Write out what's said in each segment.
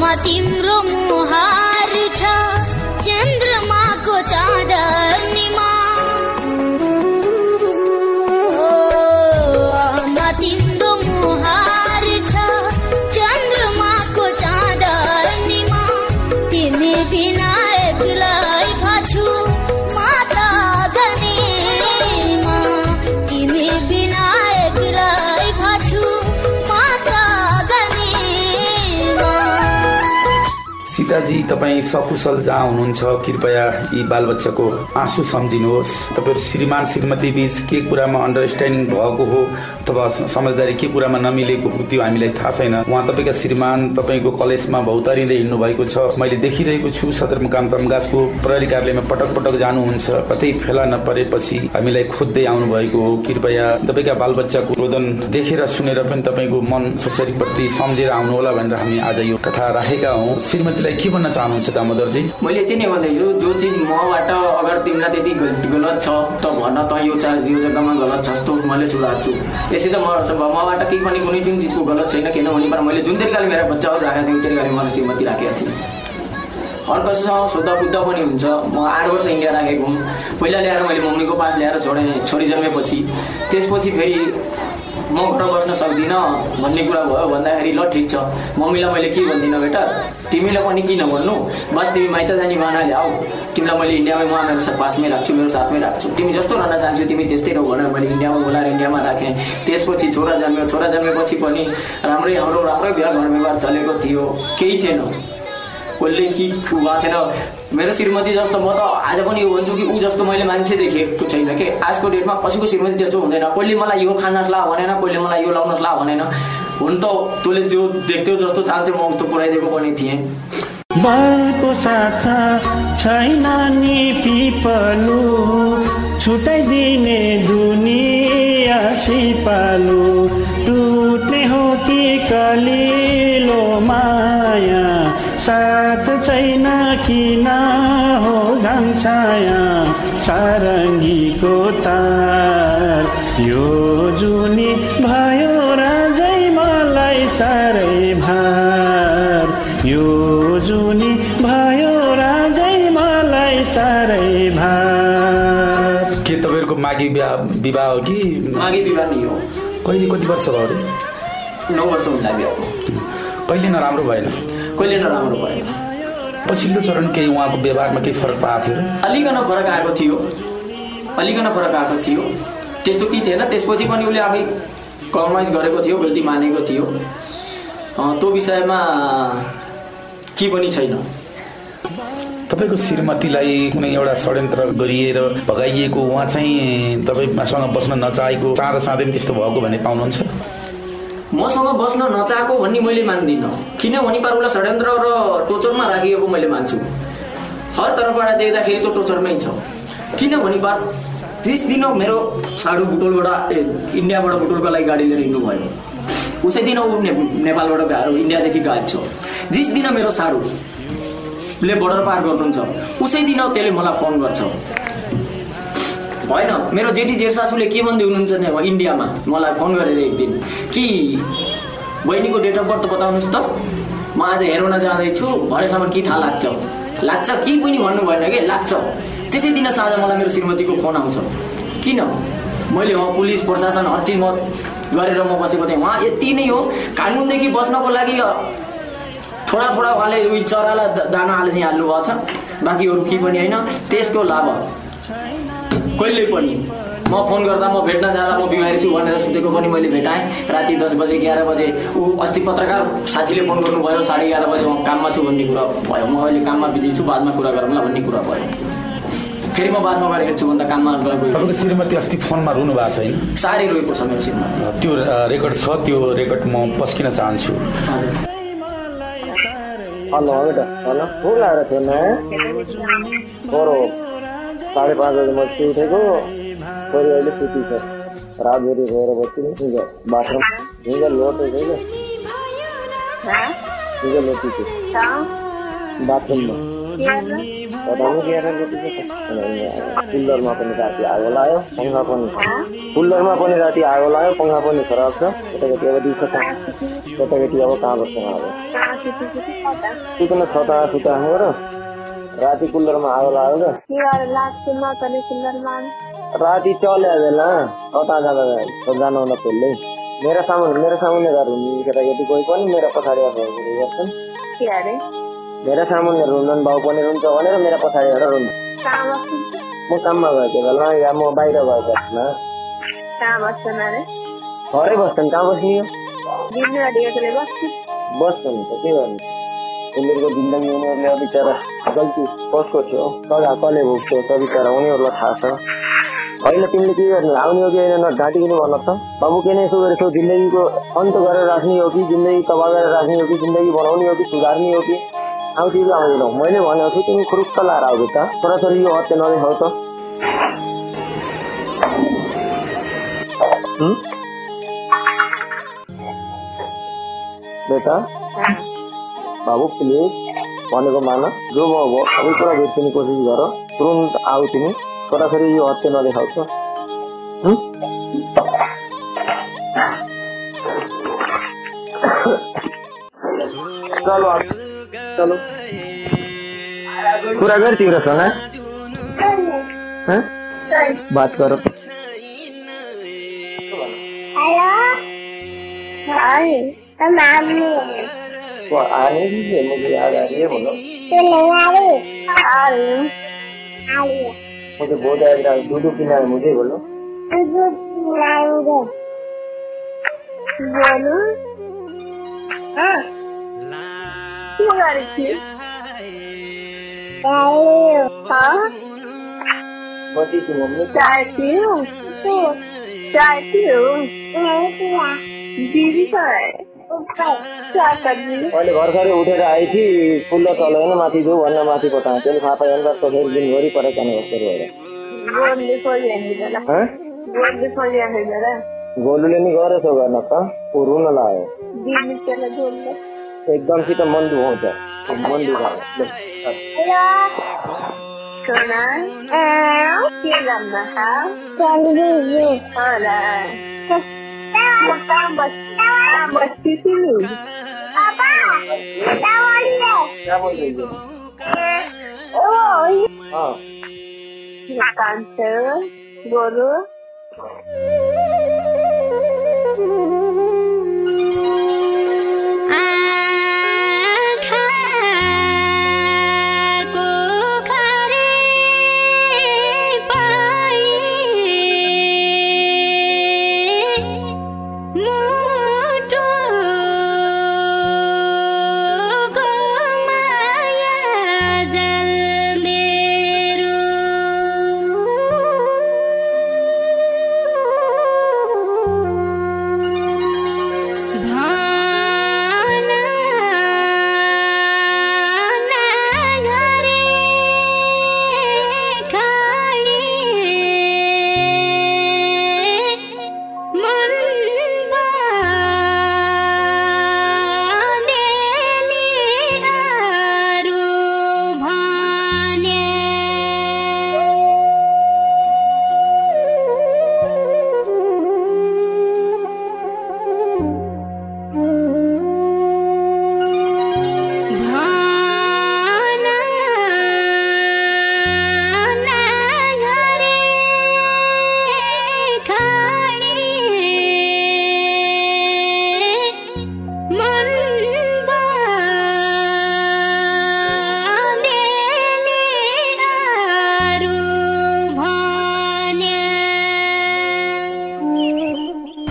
मति ब्रह्म सीताजी तपाईँ सकुशल जहाँ हुनुहुन्छ कृपया यी बालबच्चाको आँसु सम्झिनुहोस्। तपाईँहरू श्रीमान श्रीमती बीच के कुरामा अन्डरस्ट्यान्डिङ भएको हो अथवा समझदारी के कुरामा नमिलेको हो त्यो हामीलाई थाहा छैन। उहाँ तपाईँका श्रीमान तपाईँको कलेजमा भौतारिँदै हिँड्नु भएको छ। मैले देखिरहेको छु सदरमुकाम तमगासको प्रहरी कार्यालयमा पटक पटक जानुहुन्छ। कतै फेला नपरेपछि हामीलाई खोज्दै आउनु भएको हो। कृपया तपाईँका बालबच्चाको रोदन देखेर सुनेर पनि तपाईँको मन छोरीप्रति सम्झेर आउनुहोला भनेर हामी आज यो कथा राखेका हौँ। श्रीमतीलाई के भन्न चाहनुहुन्छ दामोदरजी मैले यति नै भन्दैछु जो चिज मबाट अगर तिमीलाई त्यति गल- गलत छ त भन त यो चार्ज यो जग्गामा गलत छ जस्तो मैले सुधार्छु। यसै त मबाट केही पनि कुनै पनि चिजको गलत छैन किनभने मैले जुन तरिकाले मेरा बच्चाहरू राखेको थिएँ तरिकाले मलाई श्रीमती राखेको थिएँ। हर कसैसँग सोद्धा बुद्ध पनि हुन्छ। म आठ वर्ष इन्डिया राखेको हुँ। पहिला ल्याएर मैले मम्मीको पास ल्याएर छोडेँ छोरी जन्मेपछि त्यसपछि फेरि म घर बस्न सक्दिनँ भन्ने कुरा भयो भन्दाखेरि ल ठिक छ। मम्मीलाई मैले के भन्दिनँ बेटा? तिमीलाई पनि किन भन्नु? बस तिमी माइत जाने बानाले आऊ। तिमीलाई मैले इन्डियामै म मेरो पासमै राख्छु मेरो साथमै राख्छु। तिमी जस्तो रहन चाहन्छु तिमी त्यस्तै रह भनेर मैले इन्डियामा बोलाएर इन्डियामा राखेँ। त्यसपछि छोरा जन्म्यो छोरा जन्मेपछि पनि राम्रै हाम्रो राम्रै बिहा घर व्यवहार चलेको थियो। केही थिएन। कसले कि भएको थिएन। मेरो श्रीमती जस्तो म त आज पनि यो भन्छु कि ऊ जस्तो मैले मान्छे देखेको छैन कि? आजको डेटमा कसैको श्रीमती त्यस्तो हुँदैन। कसले मलाई यो खानुहोस् ला भनेन कसले मलाई यो लाउनुहोस् ला भनेन। हुन त तँले जो देख्थ्यौ जस्तो चाहन्थ्यौ म उस्तो पुऱ्याइदिएको पनि थिएँ। बलको साथा छैन नि पिपलु छुटाइदिने दुनिया सिपालु। टुट्ने हो कि कलिलो माया। साथ छैन किन हो घामछाया सारङ्गीको तार। यो जुनी भयो राजै मलाई साह्रै भार। यो जुनी भयो राजै मलाई साह्रै भार। के तपाईँहरूको माघी विवाह विवाह हो कि? माघे विवाह नि हो। कहिले कति वर्ष भयो अरे? नौ वर्ष हुन्छ बिहा कहिले नराम्रो भएन? कहिले नराम्रो भएन पछिल्लो चरण केही उहाँको व्यवहारमा केही फरक पाएको थियो? अलिकन फरक आएको थियो। अलिकन फरक आएको थियो। त्यस्तो केही थिएन। त्यसपछि पनि उसले आफै कम्प्रोमाइज गरेको थियो गल्ती मानेको थियो। त्यो विषयमा के पनि छैन। तपाईँको श्रीमतीलाई कुनै एउटा षड्यन्त्र गरिएर भगाइएको उहाँ चाहिँ तपाईँसँग बस्न नचाहेको चाँडो साँधै पनि त्यस्तो भएको भन्ने पाउनुहुन्छ? मसँग बस्न नचाहेको भन्ने मैले मान्दिनँ। किनभने पारुलाई षड्यन्त्र र टोचरमा राखिएको मैले मान्छु। हर तर्फबाट देख्दाखेरि त्यो टोचरमै छ। किनभने पार तिस दिन मेरो साडु बुटोलबाट इन्डियाबाट बुटोलको लागि गाडी लिएर हिँड्नु भयो उसै दिन ऊ नेपालबाट गएर इन्डियादेखि गायब छ। जिस दिन मेरो साडुले बोर्डर पार गर्नुहुन्छ उसै दिन त्यसले मलाई फोन गर्छ। होइन मेरो जेठी जेठसासुले के भन्दै हुनुहुन्छ नि अब इन्डियामा मलाई फोन गरेर एक दिन कि बहिनीको डेट अफ बर्थ बताउनुहोस् त। म आज हेर्न जाँदैछु भरेसम्म के थाहा लाग्छ? लाग्छ के पनि भन्नु भएन कि? लाग्छ। त्यसै दिन साँझ मलाई मेरो श्रीमतीको फोन आउँछ। किन? मैले उहाँ पुलिस प्रशासन हर चिज म गरेर म बसेको थिएँ। उहाँ यति नै हो। कानुनदेखि बस्नको लागि थोडा थोडा उहाँले उयो चरालाई दाना हाल्ने हाल्नु भएको छ। बाँकी अरू केही पनि होइन। त्यसको लाभ। कहिले पनि म फोन गर्दा म भेट्न जाँदा म बिमारी छु भनेर सुतेको पनि मैले भेटाएँ। राति दस बजे एघार बजे ऊ अस्ति पत्रकार साथीले फोन गर्नुभयो साढे एघार बजे म काममा छु भन्ने कुरा भयो। म अहिले काममा बिजी छु बादमा कुरा गरौँला भन्ने कुरा भयो। फेरि म बादमा गएर हेर्छु भन्दा काममा गएको तपाईँको श्रीमती अस्ति फोनमा रुनु भएको छैन? साह्रै रोएको छ मेरो श्रीमती। त्यो रेकर्ड छ त्यो रेकर्ड म पस्किन चाहन्छु। Hello hello. साढे पाँच बजी चाहिँ उठेको छोरी अहिले सुती छ। रातभरि बस्छु नि हिजो बाथरुम। हिजो लोटे छैन। हिजो लोटी थियो। बाथरुममा। गएर कुलरमा पनि राति आगो लाग्यो पङ्खा पनि। कुलरमा पनि राति आगो लाग्यो पङ्खा पनि खराब छ। केटाकेटी अब दिउँसो कहाँ केटाकेटी अब कहाँ बस्छ? अब सुत्न छता सुता हो र राति कुलरमा आगो लाग्यो क्या राति चल्या बेला कता जाँदा जानु हुँदा पहिल्यै मेरो सामुन्ने मेरो सामुन्ने घर हुने केटाकेटी। कोही पनि मेरो पछाडि गर्छन्। मेरो सामुन्ने रुन्छन् भाउ पनि रुन्छ भनेर मेरो पछाडि रुन्छ म काममा गएको बेला। या म बाहिर गएको घरै बस्छन्। कहाँ बस्ने? हो बस्छन् त के गर्नु? उनीहरूको जिन्दगी उनीहरूले बिचरा गल्ती कसको थियो? सजा कसले भोग्थ्यो बिचरा उनीहरूलाई थाहा छ। होइन तिमीले के गर्ने? आउने हो कि होइन? न ढाँटिकन भन त? बाबु के नै यसो गरेछौ? जिन्दगीको अन्त गरेर राख्ने हो कि? जिन्दगी तबाह गरेर राख्ने हो कि? जिन्दगी बनाउने हो कि? सुधार्ने हो कि? आउँथ्यो कि आउँदैनौ मैले भनेको छु तिमी खुरुक्क लाएर आउँदै त छोराछोरी यो हत्या नदेखाउ त? बेटा? बाबु प्लिज भनेको मान जो भयो भयो सबै कुरा भेट्ने कोसिस गर तुरन्त आऊ तिमी। छोराछोरी यो हत्या नदेखाउ त हुँ? चलो चलो। कुरा गर तिम्रोसँग? बात गर। वो आ रही है मुझे याद आ रही है बोलो मुझे बहुत याद आ रहा है दूध पीना है मुझे बोलो बची की मम्मी अहिले भर्खरै उठेर आए कि फुल्लो चल्यो भने माथि जाऊ भन्न माथि पठाएँ त्यसले थाहा पायो भने त फेरि दिनभरि परेशानी बस्दै भएर। हँ? गोलुले नि गरेछ गर्न त ऊ रुन लाग्यो एकदमसित मन दुखाउँछ मन tambah tambah tambah di sini apa lawan deh lawan deh oh ah. nak kantor guru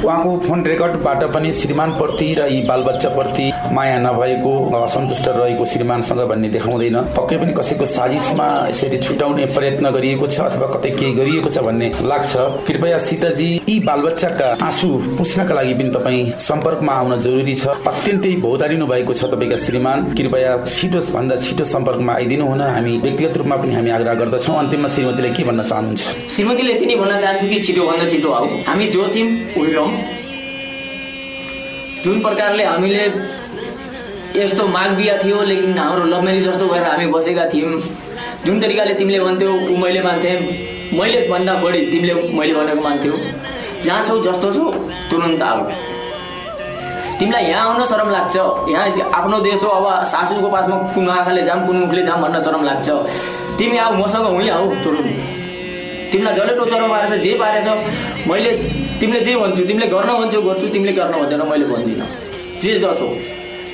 उहाँको फोन रेकर्डबाट पनि श्रीमानप्रति र यी बालबच्चाप्रति माया नभएको असन्तुष्ट रहेको श्रीमानसँग भन्ने देखाउँदैन। पक्कै पनि कसैको साजिसमा यसरी छुटाउने प्रयत्न गरिएको छ अथवा कतै केही गरिएको छ भन्ने लाग्छ। कृपया सीताजी यी बालबच्चाका आँसु पुस्नका लागि पनि तपाईँ सम्पर्कमा आउन जरुरी छ। अत्यन्तै भौतारिनु भएको छ तपाईँका श्रीमान। कृपया छिटो भन्दा छिटो सम्पर्कमा आइदिनु हुन हामी व्यक्तिगत रूपमा पनि हामी आग्रह गर्दछौँ। अन्तिममा श्रीमतीले के भन्न चाहनुहुन्छ? श्रीमतीले यति नै भन्न चाहन्छु कि छिटो भन्दा छिटो आऊ। हामी जो थियौँ जुन प्रकारले हामीले यस्तो माग बिहा थियो लेकिन हाम्रो लभ जस्तो भएर हामी बसेका थियौँ। जुन तरिकाले तिमीले भन्थ्यौ ऊ मैले मान्थेँ। मैले भन्दा बढी तिमीले मैले भनेको मान्थ्यौ। जहाँ छौ जस्तो छौ तुरन्त आऊ। तिमीलाई यहाँ आउन शरम लाग्छ। यहाँ आफ्नो देश हो अब सासूको पासमा कुन आँखाले जाम कुन मुखले जाम भन्न शरम लाग्छ। तिमी आऊ मसँग हुँ आऊ तुरुन्त। तिमीलाई जसले टोचरो पारेछ जे पारेछ मैले तिमीले जे भन्छौ तिमीले गर्न भन्छौ गर्छु तिमीले गर्न भन्दैन मैले भन्दिनँ। जे जसो।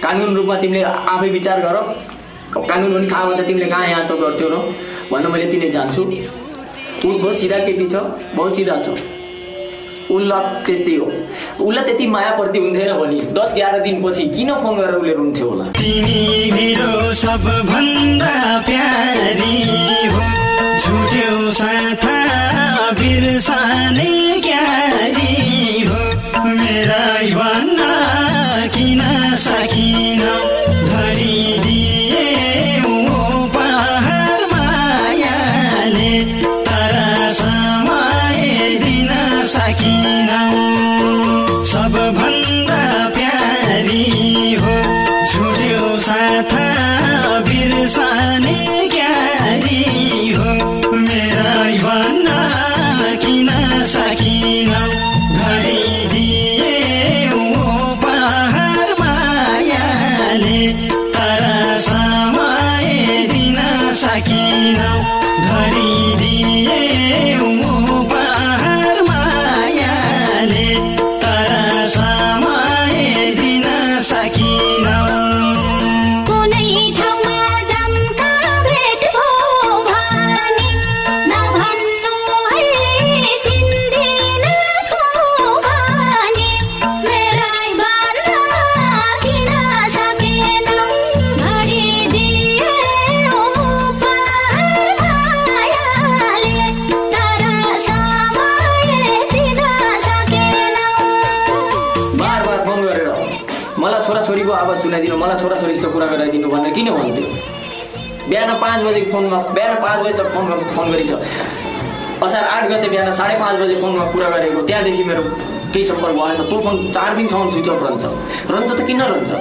कानुन रूपमा तिमीले आफै विचार गर। कानुन पनि थाहा भन्छ तिमीले कहाँ यहाँ त गर्थ्यौ र? भन्न मैले तिनै जान्छु। ऊ बहुत सिधा केटी छ बहुत सिधा छ। उसलाई त्यस्तै हो। उसलाई त्यति मायाप्रति हुन्थेन भने दस एघार दिनपछि किन फोन गरेर उसले रुन्थ्यो होला? तिमी मेरा भन्न किन सकिन? भरिदिए उपहार मायाले तर समय दिन सकिन। घडिदिए सुनाइदिनु मलाई छोराछोरीसित कुरा गराइदिनु भनेर किन भन्थ्यो? बिहान पाँच बजेको फोनमा बिहान पाँच बजी त फोन फोन गरिछ असार आठ गते बिहान साढे पाँच बजे फोनमा कुरा गरेको त्यहाँदेखि मेरो केही सम्पर्क भएन। त्यो फोन चार दिनसम्म स्विच अफ रहन्छ। रहन्छ त किन रहन्छ?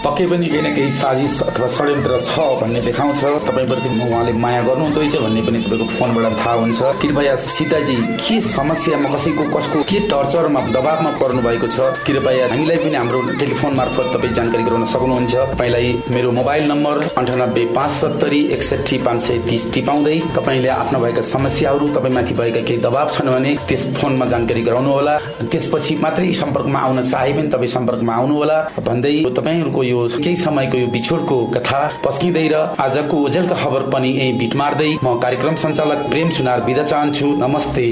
पक्कै पनि केही न केही साजिस अथवा षड्यन्त्र छ भन्ने देखाउँछ। तपाईँप्रति उहाँले माया गर्नुहुँदो रहेछ भन्ने पनि तपाईँको फोनबाट थाहा हुन्छ। कृपया सीताजी के समस्यामा कसैको कसको के टर्चरमा दबावमा पर्नु भएको छ? कृपया हामीलाई पनि हाम्रो टेलिफोन मार्फत तपाईँ जानकारी गराउन सक्नुहुन्छ। तपाईँलाई मेरो मोबाइल नम्बर अन्ठानब्बे पाँच सत्तरी एकसठी पाँच सय तिस टिपाउँदै तपाईँले आफ्ना भएका समस्याहरू तपाईँमाथि भएका केही दबाव छन् भने त्यस फोनमा जानकारी गराउनु होला त्यसपछि मात्रै सम्पर्कमा आउन चाहे पनि तपाईँ सम्पर्कमा आउनु होला भन्दै तपाईँहरूको यो केही समयको यो बिछोडको कथा पस्किँदै र आजको ओझेलका खबर पनि यही बिट मार्दै म कार्यक्रम सञ्चालक प्रेम सुनार बिदा चाहन्छु। नमस्ते।